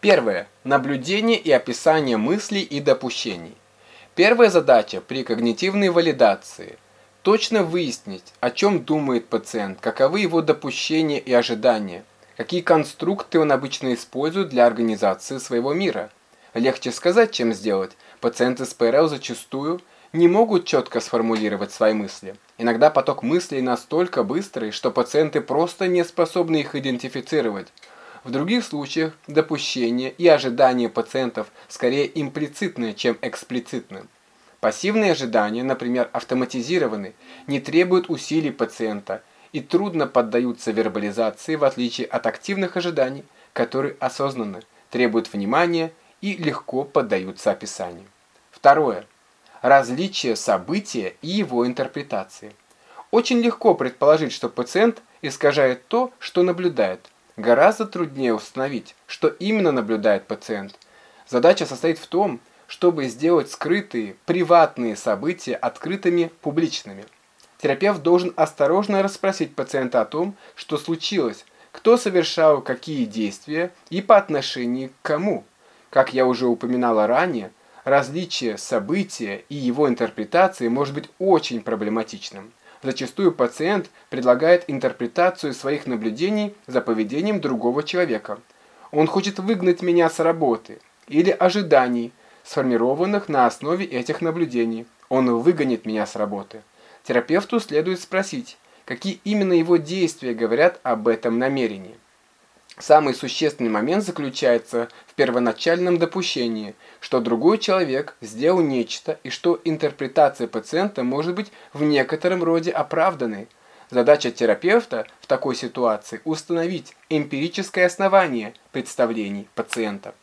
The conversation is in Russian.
Первое. Наблюдение и описание мыслей и допущений. Первая задача при когнитивной валидации – точно выяснить, о чем думает пациент, каковы его допущения и ожидания, какие конструкты он обычно использует для организации своего мира. Легче сказать, чем сделать. Пациенты с ПРЛ зачастую не могут четко сформулировать свои мысли. Иногда поток мыслей настолько быстрый, что пациенты просто не способны их идентифицировать. В других случаях допущения и ожидания пациентов скорее имплицитны, чем эксплицитны. Пассивные ожидания, например, автоматизированы, не требуют усилий пациента и трудно поддаются вербализации, в отличие от активных ожиданий, которые осознанно требуют внимания и легко поддаются описанию. Второе. Различие события и его интерпретации. Очень легко предположить, что пациент искажает то, что наблюдает – Гораздо труднее установить, что именно наблюдает пациент. Задача состоит в том, чтобы сделать скрытые, приватные события открытыми, публичными. Терапевт должен осторожно расспросить пациента о том, что случилось, кто совершал какие действия и по отношению к кому. Как я уже упоминала ранее, различие события и его интерпретации может быть очень проблематичным. Зачастую пациент предлагает интерпретацию своих наблюдений за поведением другого человека. Он хочет выгнать меня с работы или ожиданий, сформированных на основе этих наблюдений. Он выгонит меня с работы. Терапевту следует спросить, какие именно его действия говорят об этом намерении. Самый существенный момент заключается в первоначальном допущении, что другой человек сделал нечто и что интерпретация пациента может быть в некотором роде оправданной. Задача терапевта в такой ситуации установить эмпирическое основание представлений пациента.